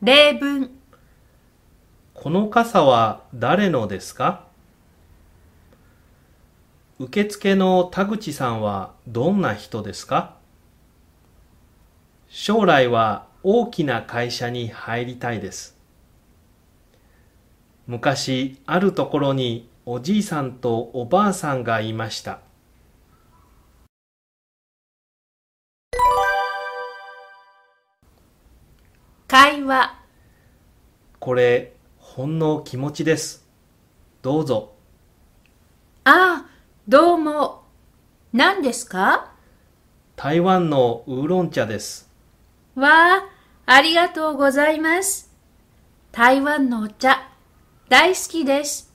例文、この傘は誰のですか？受付の田口さんはどんな人ですか？将来は大きな会社に入りたいです。昔あるところにおじいさんとおばあさんがいました。会話。これほんの気持ちです。どうぞ。ああどうも。何ですか？台湾のウーロン茶です。わあありがとうございます。台湾のお茶大好きです。